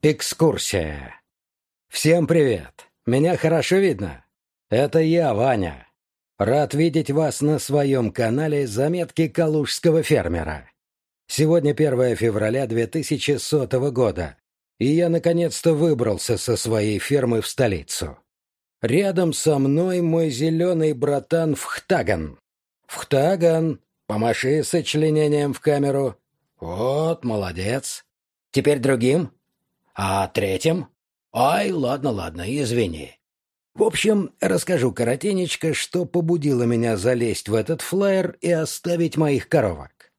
Экскурсия. Всем привет. Меня хорошо видно? Это я, Ваня. Рад видеть вас на своем канале «Заметки калужского фермера». Сегодня 1 февраля 2100 года, и я наконец-то выбрался со своей фермы в столицу. Рядом со мной мой зеленый братан Вхтаган. Вхтаган, помаши сочленением в камеру. Вот, молодец. Теперь другим. А третьим? Ай, ладно, ладно, извини. В общем, расскажу коротенечко, что побудило меня залезть в этот флайер и оставить моих коровок.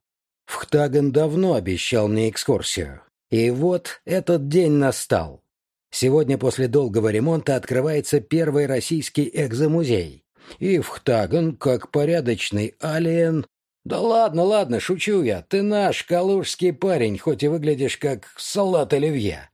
Вхтаган давно обещал мне экскурсию. И вот этот день настал. Сегодня после долгого ремонта открывается первый российский экзомузей. И Вхтаган, как порядочный алиен... Да ладно, ладно, шучу я. Ты наш калужский парень, хоть и выглядишь как салат оливье.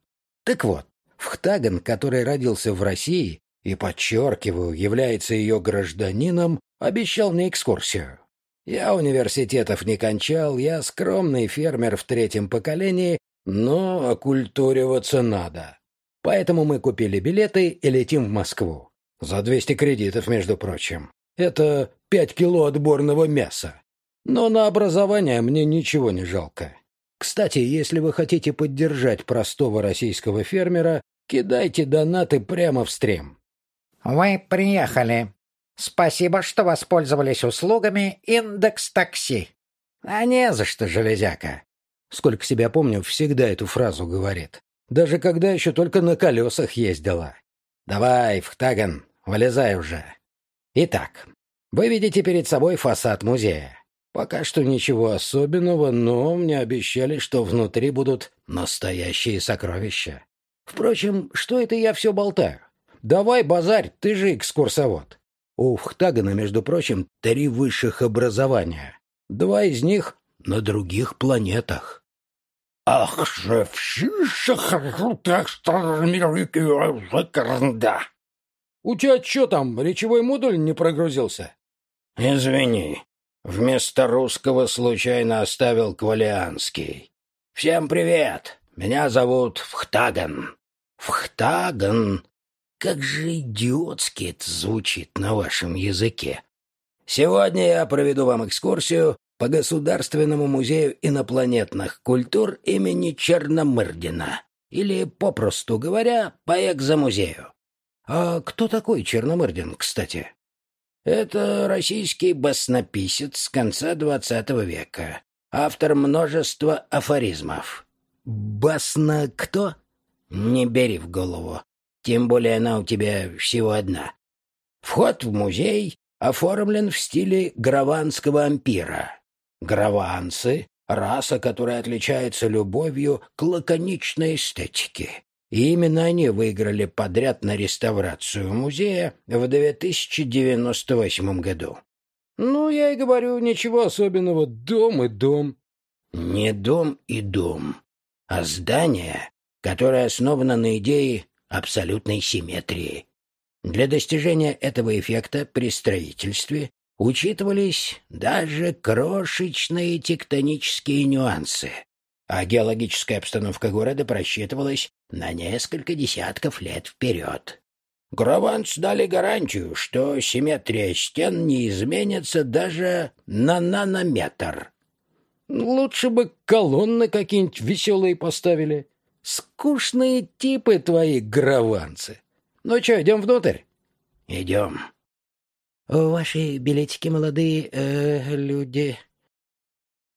Так вот, Вхтаган, который родился в России и, подчеркиваю, является ее гражданином, обещал мне экскурсию. Я университетов не кончал, я скромный фермер в третьем поколении, но окультуриваться надо. Поэтому мы купили билеты и летим в Москву. За 200 кредитов, между прочим. Это 5 кило отборного мяса. Но на образование мне ничего не жалко. Кстати, если вы хотите поддержать простого российского фермера, кидайте донаты прямо в стрим. Вы приехали. Спасибо, что воспользовались услугами Индекс Такси. А не за что, железяка. Сколько себя помню, всегда эту фразу говорит. Даже когда еще только на колесах ездила. Давай, Вхтаган, вылезай уже. Итак, вы видите перед собой фасад музея. Пока что ничего особенного, но мне обещали, что внутри будут настоящие сокровища. Впрочем, что это я все болтаю? Давай, базарь, ты же экскурсовод. У Вхтагана, между прочим, три высших образования. Два из них на других планетах. Ах же. У тебя что там, речевой модуль не прогрузился? Извини, вместо русского случайно оставил квалианский. Всем привет, меня зовут Вхтаган. Вхтаган? Как же идиотски это звучит на вашем языке. Сегодня я проведу вам экскурсию по Государственному музею инопланетных культур имени Черномырдина, или, попросту говоря, по экзомузею. А кто такой Черномырдин, кстати? Это российский баснописец с конца XX века, автор множества афоризмов. Басна кто? Не бери в голову, тем более она у тебя всего одна. Вход в музей оформлен в стиле граванского ампира. Граванцы — раса, которая отличается любовью к лаконичной эстетике. И именно они выиграли подряд на реставрацию музея в 2098 году. Ну, я и говорю, ничего особенного, дом и дом. Не дом и дом, а здание, которое основано на идее абсолютной симметрии. Для достижения этого эффекта при строительстве учитывались даже крошечные тектонические нюансы, а геологическая обстановка города просчитывалась на несколько десятков лет вперед. Граванц дали гарантию, что симметрия стен не изменится даже на нанометр. Лучше бы колонны какие-нибудь веселые поставили. Скучные типы твои граванцы. Ну что, идем внутрь? Идем. Ваши билетики, молодые э, люди.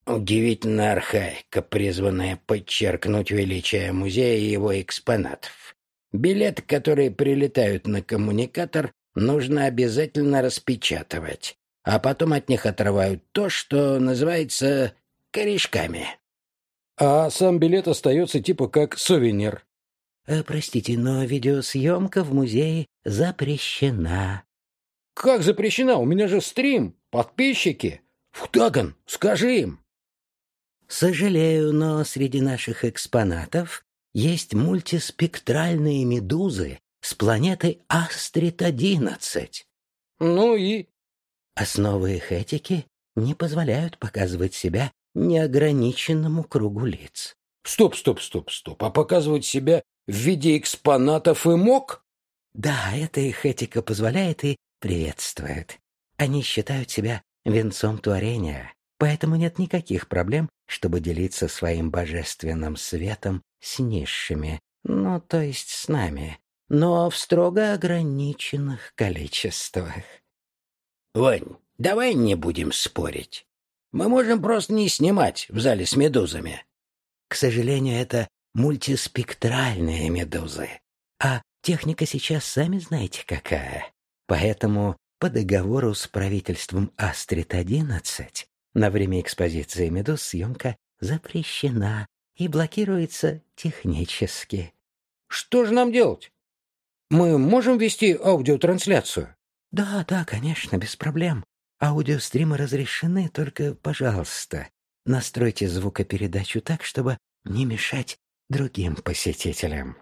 Удивительная архаика, призванная подчеркнуть величие музея и его экспонатов. Билеты, которые прилетают на коммуникатор, нужно обязательно распечатывать, а потом от них отрывают то, что называется корешками. А сам билет остается типа как сувенир. Э, простите, но видеосъемка в музее запрещена. Как запрещена? У меня же стрим, подписчики. Футаган, скажи им. Сожалею, но среди наших экспонатов есть мультиспектральные медузы с планеты Астрид-11. Ну и? Основы их этики не позволяют показывать себя неограниченному кругу лиц. Стоп, стоп, стоп, стоп. А показывать себя в виде экспонатов и мог? Да, это их этика позволяет и приветствует. Они считают себя венцом творения, поэтому нет никаких проблем, чтобы делиться своим божественным светом с низшими, ну, то есть с нами, но в строго ограниченных количествах. Вань, давай не будем спорить. Мы можем просто не снимать в зале с медузами. К сожалению, это мультиспектральные медузы. А техника сейчас сами знаете какая. Поэтому по договору с правительством Астрид-11 на время экспозиции медуз съемка запрещена и блокируется технически. Что же нам делать? Мы можем вести аудиотрансляцию? Да, да, конечно, без проблем. Аудиостримы разрешены, только, пожалуйста, настройте звукопередачу так, чтобы не мешать другим посетителям.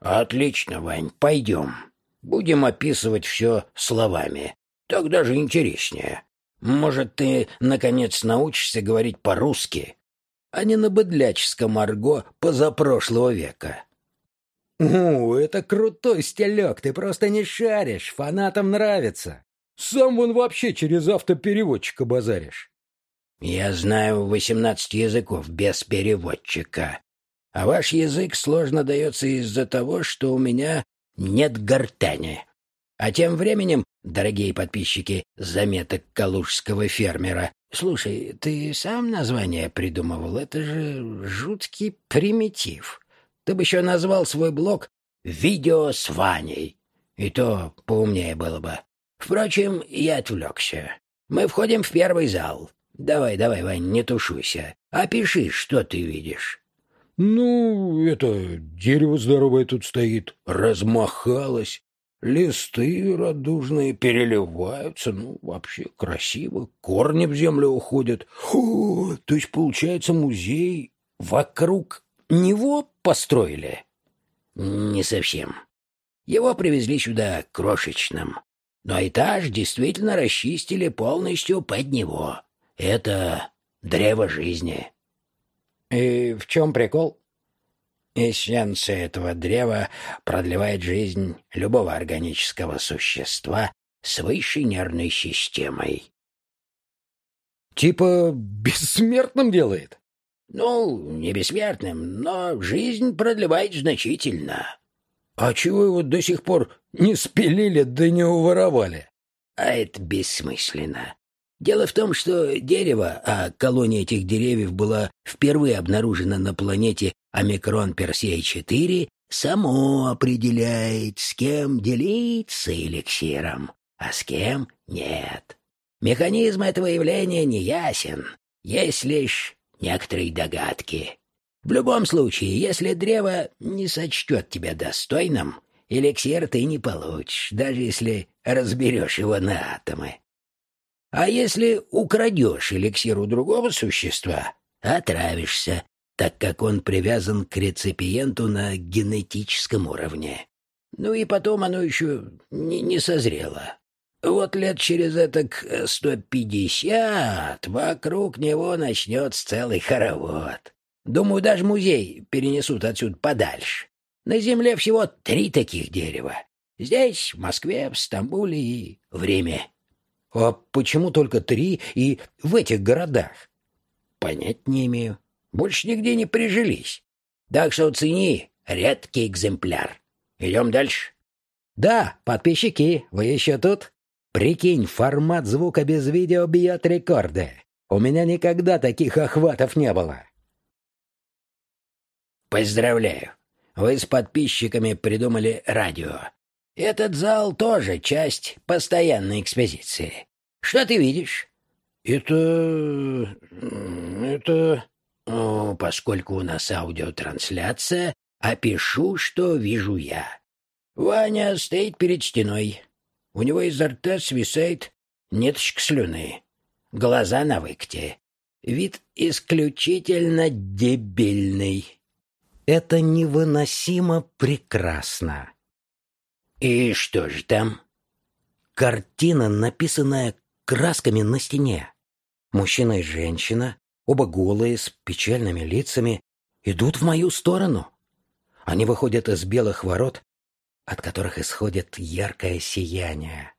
Отлично, Вань, пойдем. Будем описывать все словами. Так даже интереснее. Может, ты, наконец, научишься говорить по-русски, а не на быдляческом арго позапрошлого века. «О, это крутой стилек, ты просто не шаришь, фанатам нравится. Сам вон вообще через автопереводчика базаришь». «Я знаю восемнадцать языков без переводчика, а ваш язык сложно дается из-за того, что у меня нет гортани. А тем временем, дорогие подписчики заметок калужского фермера, слушай, ты сам название придумывал? Это же жуткий примитив. Ты бы еще назвал свой блог «Видео с Ваней». И то поумнее было бы. Впрочем, я отвлекся. Мы входим в первый зал. Давай, давай, Вань, не тушуйся. Опиши, что ты видишь. Ну, это дерево здоровое тут стоит, размахалось. Листы радужные переливаются, ну, вообще красиво. Корни в землю уходят. О, то есть, получается, музей вокруг него построили? Не совсем. Его привезли сюда крошечным. Но этаж действительно расчистили полностью под него. Это древо жизни. И в чем прикол? Эссенция этого древа продлевает жизнь любого органического существа с высшей нервной системой. Типа бессмертным делает? Ну, не бессмертным, но жизнь продлевает значительно. А чего его до сих пор не спилили да не уворовали? А это бессмысленно. Дело в том, что дерево, а колония этих деревьев была впервые обнаружена на планете Омикрон Персей-4, само определяет, с кем делиться эликсиром, а с кем нет. Механизм этого явления не ясен, есть лишь некоторые догадки. В любом случае, если древо не сочтет тебя достойным, эликсир ты не получишь, даже если разберешь его на атомы. А если украдешь эликсир у другого существа, отравишься, так как он привязан к реципиенту на генетическом уровне. Ну и потом оно еще не, не созрело. Вот лет через этак сто пятьдесят вокруг него начнется целый хоровод. Думаю, даже музей перенесут отсюда подальше. На земле всего три таких дерева. Здесь, в Москве, в Стамбуле и в Риме. А почему только три и в этих городах? Понять не имею. Больше нигде не прижились. Так что цени редкий экземпляр. Идем дальше. Да, подписчики, вы еще тут? Прикинь, формат звука без видео бьет рекорды. У меня никогда таких охватов не было. Поздравляю. Вы с подписчиками придумали радио. Этот зал тоже часть постоянной экспозиции. Что ты видишь? Это... это... О, поскольку у нас аудиотрансляция, опишу, что вижу я. Ваня стоит перед стеной. У него изо рта свисает ниточка слюны. Глаза на выкте. Вид исключительно дебильный. Это невыносимо прекрасно. И что же там? Картина, написанная красками на стене. Мужчина и женщина, оба голые, с печальными лицами, идут в мою сторону. Они выходят из белых ворот, от которых исходит яркое сияние.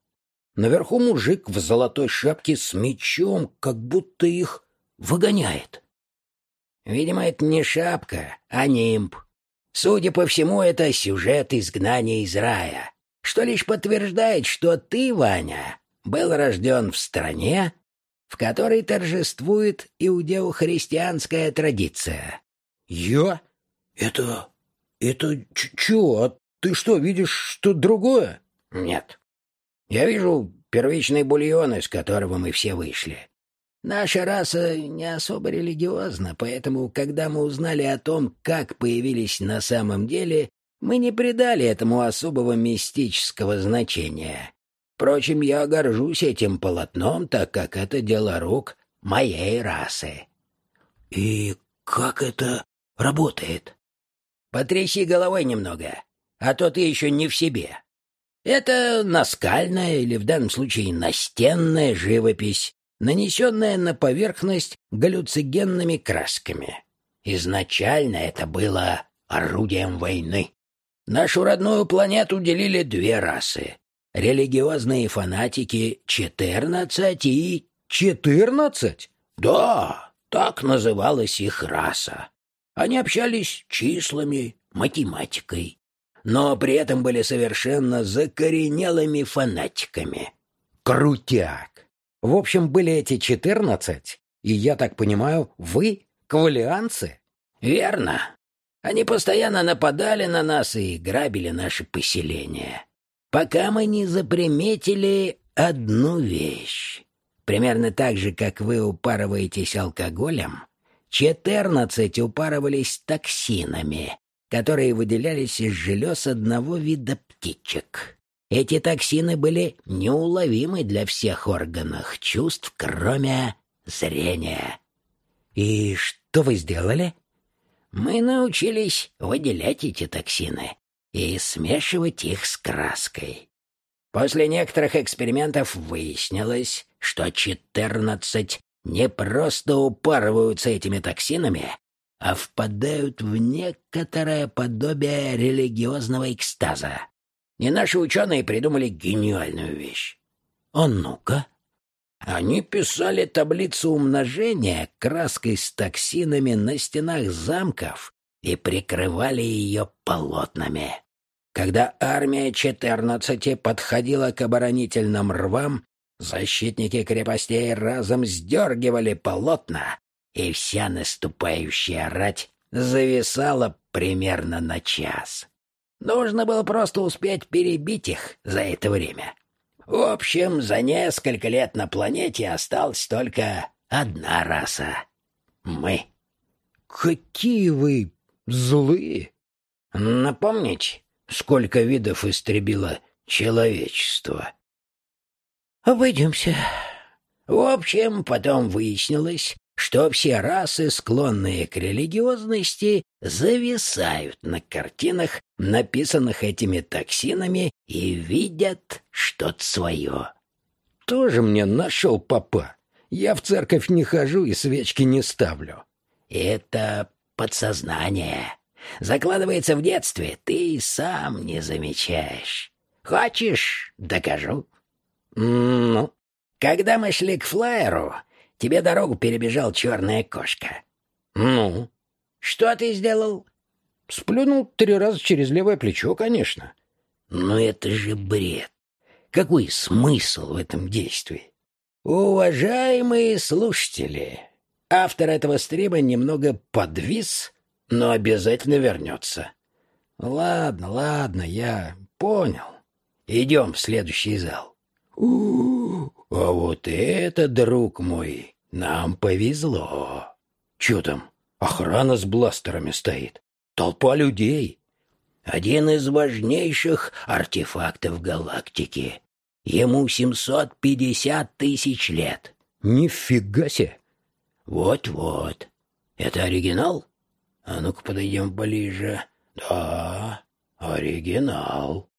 Наверху мужик в золотой шапке с мечом, как будто их выгоняет. Видимо, это не шапка, а нимб. Судя по всему, это сюжет изгнания из рая, что лишь подтверждает, что ты, Ваня, был рожден в стране, в которой торжествует иудео-христианская традиция. Я? Это... это чё? А ты что, видишь что другое? Нет. Я вижу первичный бульон, из которого мы все вышли. Наша раса не особо религиозна, поэтому, когда мы узнали о том, как появились на самом деле, мы не придали этому особого мистического значения. Впрочем, я горжусь этим полотном, так как это дело рук моей расы. И как это работает? Потряси головой немного, а то ты еще не в себе. Это наскальная или в данном случае настенная живопись, нанесенная на поверхность галлюцигенными красками. Изначально это было орудием войны. Нашу родную планету делили две расы. Религиозные фанатики — четырнадцать и... Четырнадцать? Да, так называлась их раса. Они общались числами, математикой, но при этом были совершенно закоренелыми фанатиками. Крутяк! В общем, были эти четырнадцать, и, я так понимаю, вы квалианцы? Верно. Они постоянно нападали на нас и грабили наши поселения, пока мы не заприметили одну вещь. Примерно так же, как вы упарываетесь алкоголем, четырнадцать упарывались токсинами, которые выделялись из желез одного вида птичек. Эти токсины были неуловимы для всех органов чувств, кроме зрения. И что вы сделали? Мы научились выделять эти токсины и смешивать их с краской. После некоторых экспериментов выяснилось, что четырнадцать не просто упарываются этими токсинами, а впадают в некоторое подобие религиозного экстаза. И наши ученые придумали гениальную вещь. А ну-ка. Они писали таблицу умножения краской с токсинами на стенах замков и прикрывали ее полотнами. Когда армия четырнадцати подходила к оборонительным рвам, защитники крепостей разом сдергивали полотна, и вся наступающая рать зависала примерно на час. Нужно было просто успеть перебить их за это время. В общем, за несколько лет на планете осталась только одна раса — мы. Какие вы злые! Напомнить, сколько видов истребило человечество? Обойдемся. В общем, потом выяснилось, что все расы, склонные к религиозности, зависают на картинах, написанных этими токсинами, и видят что-то свое. Тоже мне нашел папа. Я в церковь не хожу и свечки не ставлю. Это подсознание. Закладывается в детстве, ты сам не замечаешь. Хочешь, докажу? Ну, когда мы шли к флайеру, Тебе дорогу перебежал черная кошка. Ну? Что ты сделал? Сплюнул три раза через левое плечо, конечно. Но это же бред. Какой смысл в этом действии? Уважаемые слушатели, автор этого стрима немного подвис, но обязательно вернется. Ладно, ладно, я понял. Идем в следующий зал. У, а вот это, друг мой, нам повезло. Че там? Охрана с бластерами стоит. Толпа людей. Один из важнейших артефактов галактики. Ему 750 тысяч лет. Нифига себе! Вот-вот. Это оригинал? А ну-ка подойдем ближе. Да, оригинал.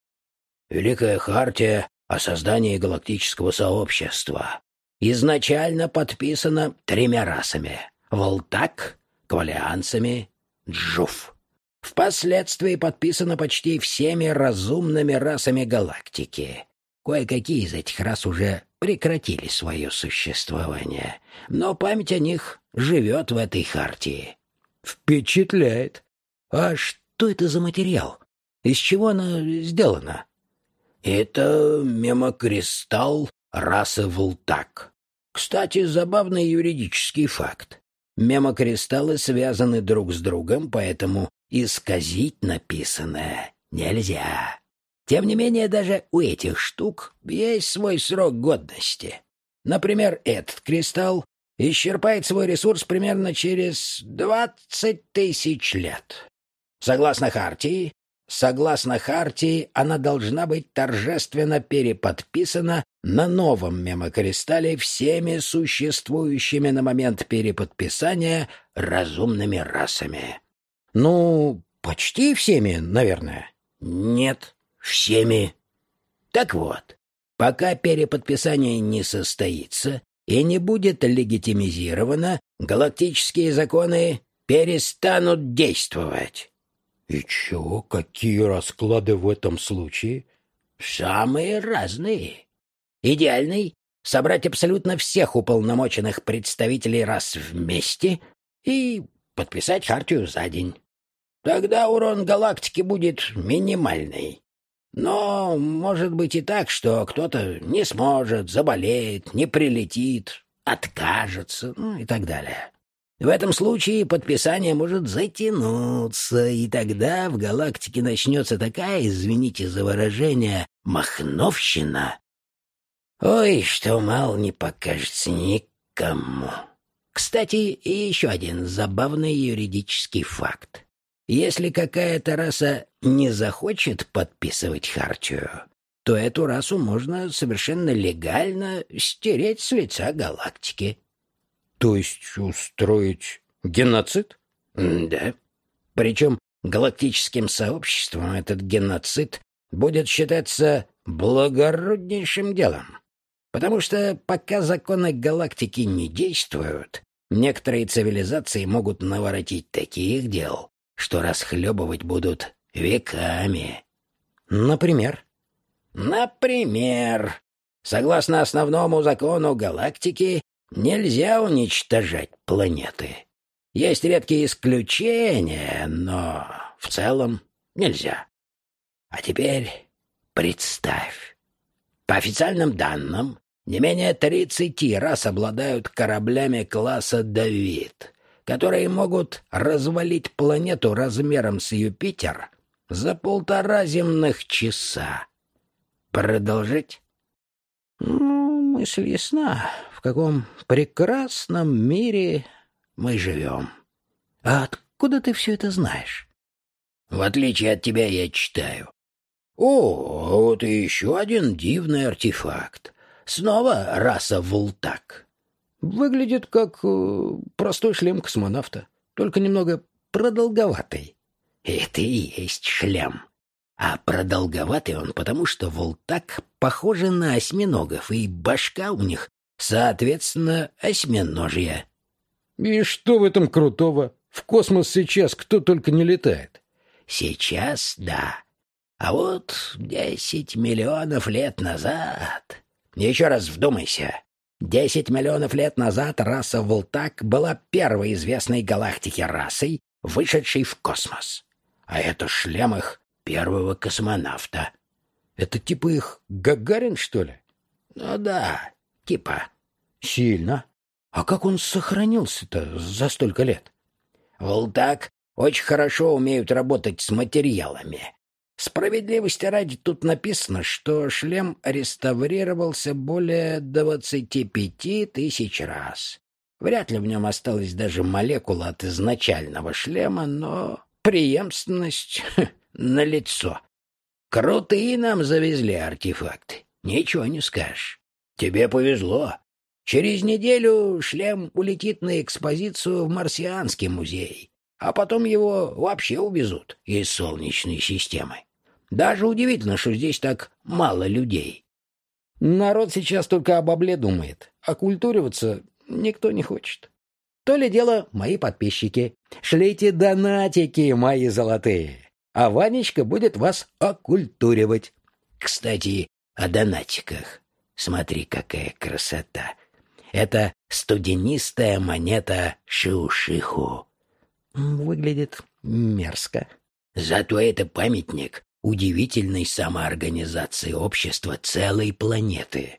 Великая Хартия о создании галактического сообщества. Изначально подписано тремя расами — Волтак, Квалианцами, Джуф. впоследствии подписано почти всеми разумными расами галактики. Кое-какие из этих рас уже прекратили свое существование, но память о них живет в этой хартии. Впечатляет. А что это за материал? Из чего она сделана? Это мемокристалл расы Вултак. Кстати, забавный юридический факт. Мемокристаллы связаны друг с другом, поэтому исказить написанное нельзя. Тем не менее, даже у этих штук есть свой срок годности. Например, этот кристалл исчерпает свой ресурс примерно через двадцать тысяч лет. Согласно Хартии, согласно Хартии, она должна быть торжественно переподписана на новом мемокристалле всеми существующими на момент переподписания разумными расами. Ну, почти всеми, наверное. Нет, всеми. Так вот, пока переподписание не состоится и не будет легитимизировано, галактические законы перестанут действовать. И чего? Какие расклады в этом случае? Самые разные. Идеальный — собрать абсолютно всех уполномоченных представителей рас вместе и подписать хартию за день. Тогда урон галактики будет минимальный. Но может быть и так, что кто-то не сможет, заболеет, не прилетит, откажется, ну и так далее. В этом случае подписание может затянуться, и тогда в галактике начнется такая, извините за выражение, махновщина. Ой, что мало не покажется никому. Кстати, и еще один забавный юридический факт. Если какая-то раса не захочет подписывать хартию, то эту расу можно совершенно легально стереть с лица галактики. То есть устроить геноцид? Да. Причем галактическим сообществом этот геноцид будет считаться благороднейшим делом. Потому что пока законы галактики не действуют, некоторые цивилизации могут наворотить таких дел, что расхлебывать будут веками. Например? Например, согласно основному закону галактики, нельзя уничтожать планеты. Есть редкие исключения, но в целом нельзя. А теперь представь. По официальным данным, не менее тридцати раз обладают кораблями класса «Давид», которые могут развалить планету размером с Юпитер за полтора земных часа. Продолжить? Ну, мысль ясна, в каком прекрасном мире мы живем. А откуда ты все это знаешь? В отличие от тебя я читаю. О, вот и еще один дивный артефакт. Снова раса Вултак. Выглядит как э, простой шлем космонавта, только немного продолговатый. Это и есть шлем. А продолговатый он потому, что Волтак похожи на осьминогов, и башка у них, соответственно, осьминожья. И что в этом крутого? В космос сейчас кто только не летает. Сейчас — да. А вот десять миллионов лет назад... Еще раз вдумайся. Десять миллионов лет назад раса Волтак была первой известной галактике расой, вышедшей в космос. А это шлем их первого космонавта. Это типа их Гагарин, что ли? Ну да, типа. Сильно. А как он сохранился-то за столько лет? Волтак очень хорошо умеют работать с материалами. Справедливости ради тут написано, что шлем реставрировался более двадцати пяти тысяч раз. Вряд ли в нем осталась даже молекула от изначального шлема, но преемственность налицо. Крутые нам завезли артефакты, ничего не скажешь. Тебе повезло. Через неделю шлем улетит на экспозицию в Марсианский музей, а потом его вообще увезут из Солнечной системы. Даже удивительно, что здесь так мало людей. Народ сейчас только об обле думает, а культуриваться никто не хочет. То ли дело мои подписчики. Шлите донатики, мои золотые. А Ванечка будет вас окультуривать. Кстати, о донатиках. Смотри, какая красота. Это студенистая монета Шиушиху. Выглядит мерзко. Зато это памятник удивительной самоорганизации общества целой планеты.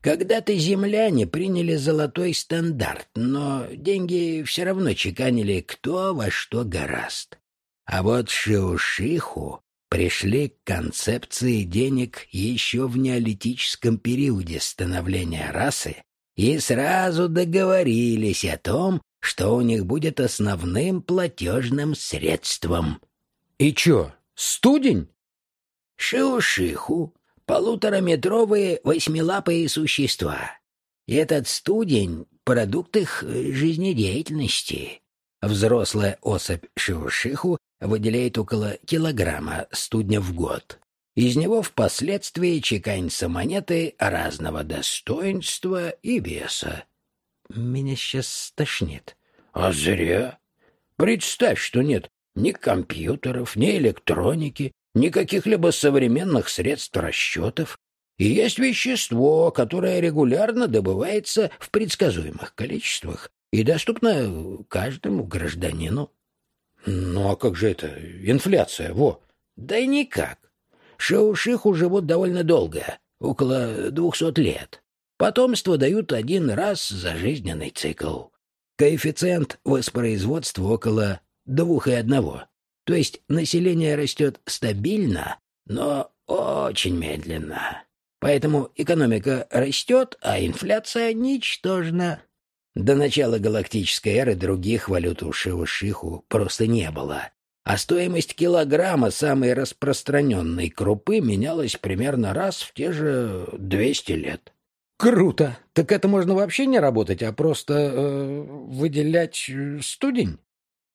Когда-то земляне приняли золотой стандарт, но деньги все равно чеканили кто во что гораст. А вот Шиушиху пришли к концепции денег еще в неолитическом периоде становления расы и сразу договорились о том, что у них будет основным платежным средством. И чё, студень? Шиушиху — полутораметровые восьмилапые существа. Этот студень — продукт их жизнедеятельности. Взрослая особь шиушиху выделяет около килограмма студня в год. Из него впоследствии чеканятся монеты разного достоинства и веса. Меня сейчас стошнит. А зря. Представь, что нет ни компьютеров, ни электроники, ни каких-либо современных средств расчетов. И есть вещество, которое регулярно добывается в предсказуемых количествах и доступно каждому гражданину. Ну а как же это? Инфляция, во. Да никак. Шаушиху живут довольно долго, около двухсот лет. Потомство дают один раз за жизненный цикл. Коэффициент воспроизводства около двух и одного. То есть население растет стабильно, но очень медленно. Поэтому экономика растет, а инфляция ничтожна. До начала галактической эры других валют у Шивашиху просто не было. А стоимость килограмма самой распространенной крупы менялась примерно раз в те же 200 лет. Круто. Так это можно вообще не работать, а просто э, выделять э, студень?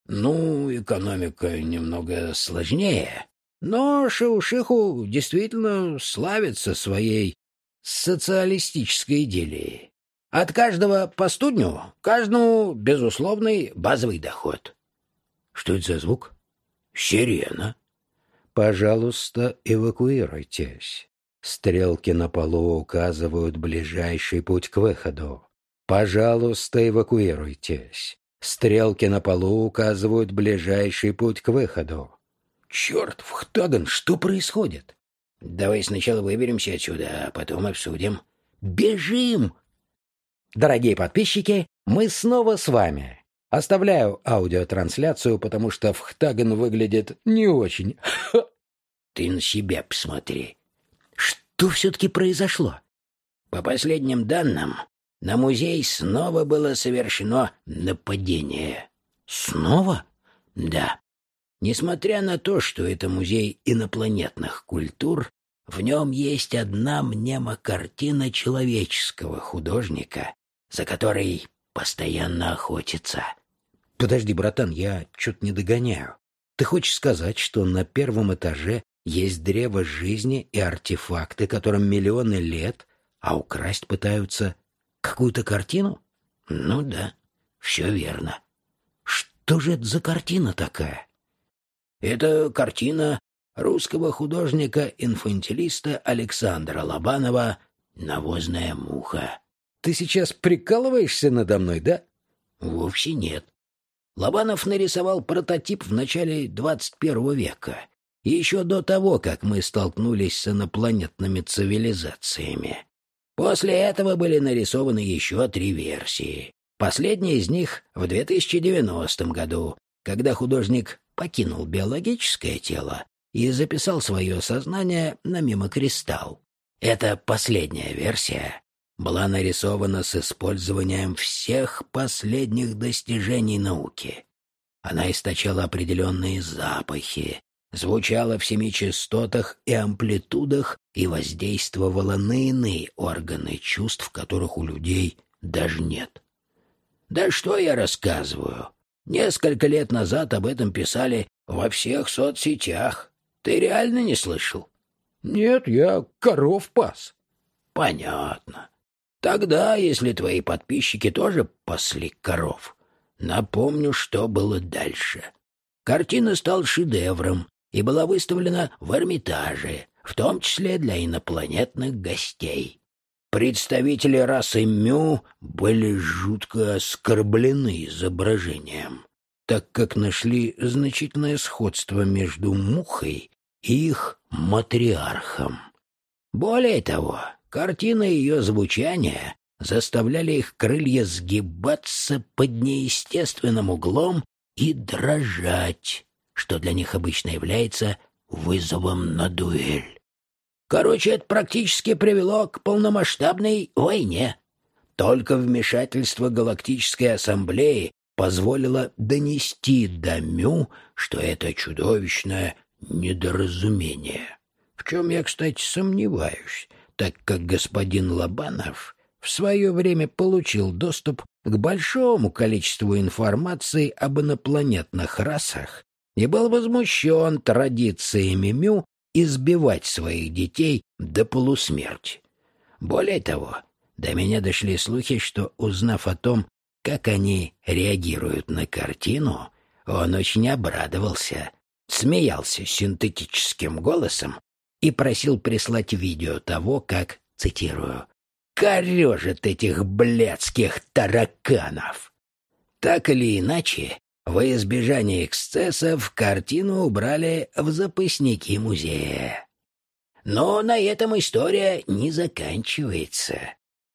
Ну, экономика немного сложнее. Но Шаушиху действительно славится своей социалистической идеей. От каждого по студню, каждому безусловный базовый доход. Что это за звук? Сирена. Пожалуйста, эвакуируйтесь. Стрелки на полу указывают ближайший путь к выходу. Пожалуйста, эвакуируйтесь. Стрелки на полу указывают ближайший путь к выходу. Черт, Вхтаган, что происходит? Давай сначала выберемся отсюда, а потом обсудим. Бежим! Дорогие подписчики, мы снова с вами. Оставляю аудиотрансляцию, потому что Вхтаган выглядит не очень. Ты на себя посмотри. Что все-таки произошло? По последним данным, на музей снова было совершено нападение. Снова? Да. Несмотря на то, что это музей инопланетных культур, в нем есть одна мнемокартина человеческого художника, за которой постоянно охотится. Подожди, братан, я что-то не догоняю. Ты хочешь сказать, что на первом этаже есть древо жизни и артефакты, которым миллионы лет, а украсть пытаются какую-то картину? Ну да, все верно. Что же это за картина такая? Это картина русского художника-инфантилиста Александра Лобанова «Навозная муха». Ты сейчас прикалываешься надо мной, да? Вовсе нет. Лобанов нарисовал прототип в начале 21 века — еще до того, как мы столкнулись с инопланетными цивилизациями. После этого были нарисованы еще три версии. Последняя из них в 2090 году, когда художник покинул биологическое тело и записал свое сознание на мимокристалл. Эта последняя версия была нарисована с использованием всех последних достижений науки. Она источала определенные запахи, звучала в семи частотах и амплитудах и воздействовала на иные органы чувств, которых у людей даже нет. Да что я рассказываю? Несколько лет назад об этом писали во всех соцсетях. Ты реально не слышал? Нет, я коров пас. Понятно. Тогда, если твои подписчики тоже пасли коров, напомню, что было дальше. Картина стала шедевром и была выставлена в Эрмитаже, в том числе для инопланетных гостей. Представители расы Мю были жутко оскорблены изображением, так как нашли значительное сходство между мухой и их матриархом. Более того, картина и ее звучание заставляли их крылья сгибаться под неестественным углом и дрожать, что для них обычно является вызовом на дуэль. Короче, это практически привело к полномасштабной войне. Только вмешательство Галактической Ассамблеи позволило донести до Мю, что это чудовищное недоразумение. В чем я, кстати, сомневаюсь, так как господин Лобанов в свое время получил доступ к большому количеству информации об инопланетных расах и был возмущен традициями Мю избивать своих детей до полусмерти. Более того, до меня дошли слухи, что, узнав о том, как они реагируют на картину, он очень обрадовался, смеялся синтетическим голосом и просил прислать видео того, как, цитирую, «корежит этих блядских тараканов». Так или иначе, во избежание эксцессов картину убрали в запасники музея. Но на этом история не заканчивается.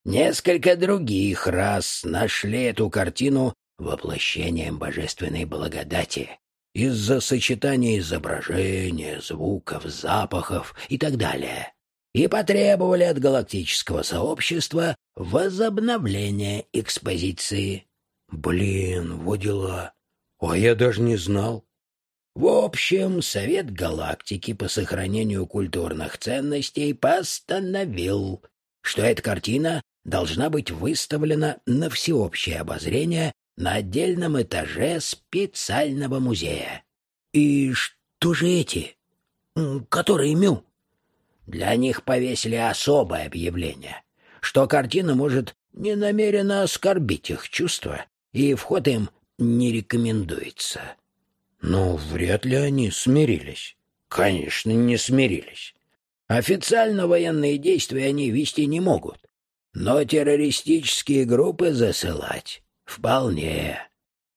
Несколько других раз нашли эту картину воплощением божественной благодати из-за сочетания изображения, звуков, запахов и так далее, и потребовали от галактического сообщества возобновления экспозиции. Блин, вот дела. А я даже не знал. В общем, Совет Галактики по сохранению культурных ценностей постановил, что эта картина должна быть выставлена на всеобщее обозрение на отдельном этаже специального музея. И что же эти, которые Мю? Для них повесили особое объявление, что картина может ненамеренно оскорбить их чувства, и вход им не рекомендуется. Но вряд ли они смирились. Конечно, не смирились. Официально военные действия они вести не могут, но террористические группы засылать вполне.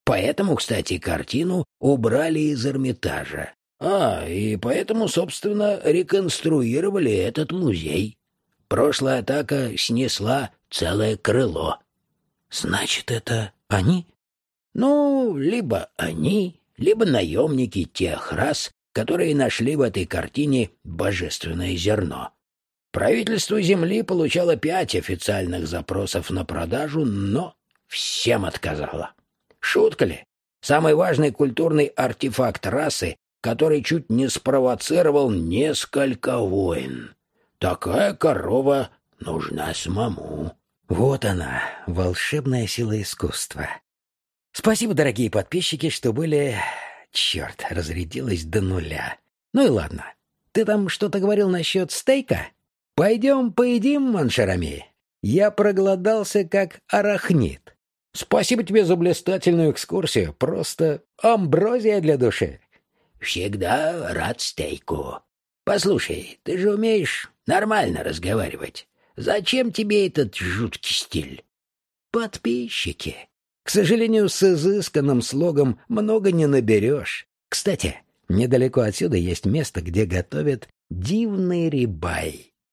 Поэтому, кстати, картину убрали из Эрмитажа. А, и поэтому, собственно, реконструировали этот музей. Прошлая атака снесла целое крыло. Значит, это они? Ну, либо они, либо наемники тех рас, которые нашли в этой картине божественное зерно. Правительство Земли получало пять официальных запросов на продажу, но всем отказало. Шутка ли? Самый важный культурный артефакт расы, который чуть не спровоцировал несколько войн. Такая корова нужна самому. Вот она, волшебная сила искусства. Спасибо, дорогие подписчики, что были... Черт, разрядилась до нуля. Ну и ладно. Ты там что-то говорил насчет стейка? Пойдем поедим, Маншарами. Я проголодался, как арахнит. Спасибо тебе за блистательную экскурсию. Просто амброзия для души. Всегда рад стейку. Послушай, ты же умеешь нормально разговаривать. Зачем тебе этот жуткий стиль? Подписчики. К сожалению, с изысканным слогом много не наберешь. Кстати, недалеко отсюда есть место, где готовят дивный рибай.